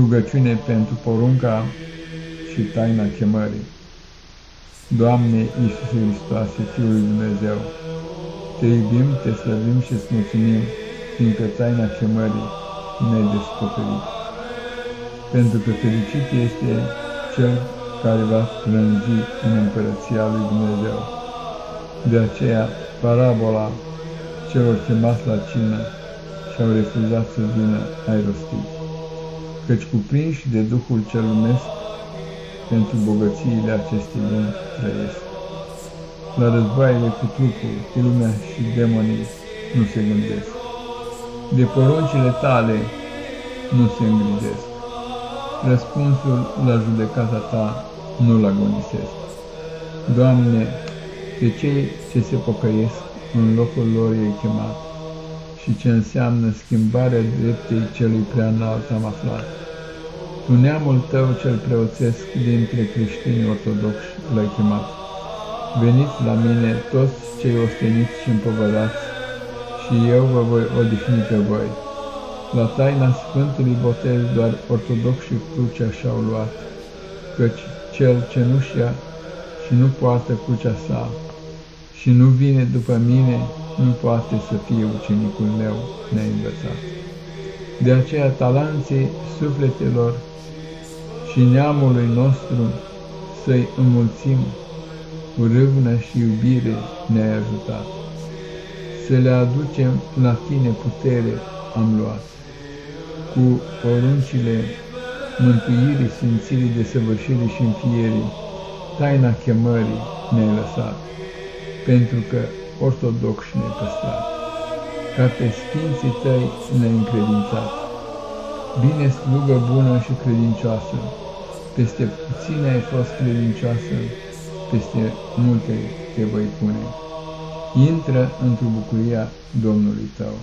Rugăciune pentru porunca și taina chemării. Doamne Iisuse Hristoase, Fiul lui Dumnezeu, Te iubim, Te slăbim și îți mulțumim, fiindcă taina chemării ne-ai descoperit. Pentru că fericit este Cel care va strângi în împărăția lui Dumnezeu. De aceea, parabola celor chemați la cină și-au refuzat să vină, ai rostit căci cuprinși de Duhul cel lumesc, pentru bogățiile acestei lumi trăiesc. La războaiele cu trupul, cu lumea și demonii nu se gândesc. De poruncile tale nu se îngrijesc. Răspunsul la judecata ta nu-l agonisesc. Doamne, pe cei ce se pocăiesc, în locul lor ei chemat, și ce înseamnă schimbarea dreptei celui prea înalt am aflat. Tu neamul tău cel preoțesc dintre creștinii ortodoxi l-ai chemat. Veniți la mine toți cei osteniți și împovărați, și eu vă voi odihni pe voi. La taina Sfântului Botez doar ortodoxii crucea și-au luat, căci cel ce nu-și ia și nu poartă crucea sa și nu vine după mine, nu poate să fie ucenicul meu neînvățat. De aceea talanții sufletelor și neamului nostru să-i înmulțim cu râvnă și iubire ne-ai ajutat. Să le aducem la tine putere am luat, cu poruncile mântuirii, simțirii, desăvârșirii și înfierii, taina chemării ne-ai lăsat, pentru că ortodox ne-ai păstrat, ca pe sfinții tăi ne-ai încredințat. Bine slugă bună și credincioasă, peste puține ai fost credincioasă, peste multe te voi pune. Intră într-o bucuria Domnului tău.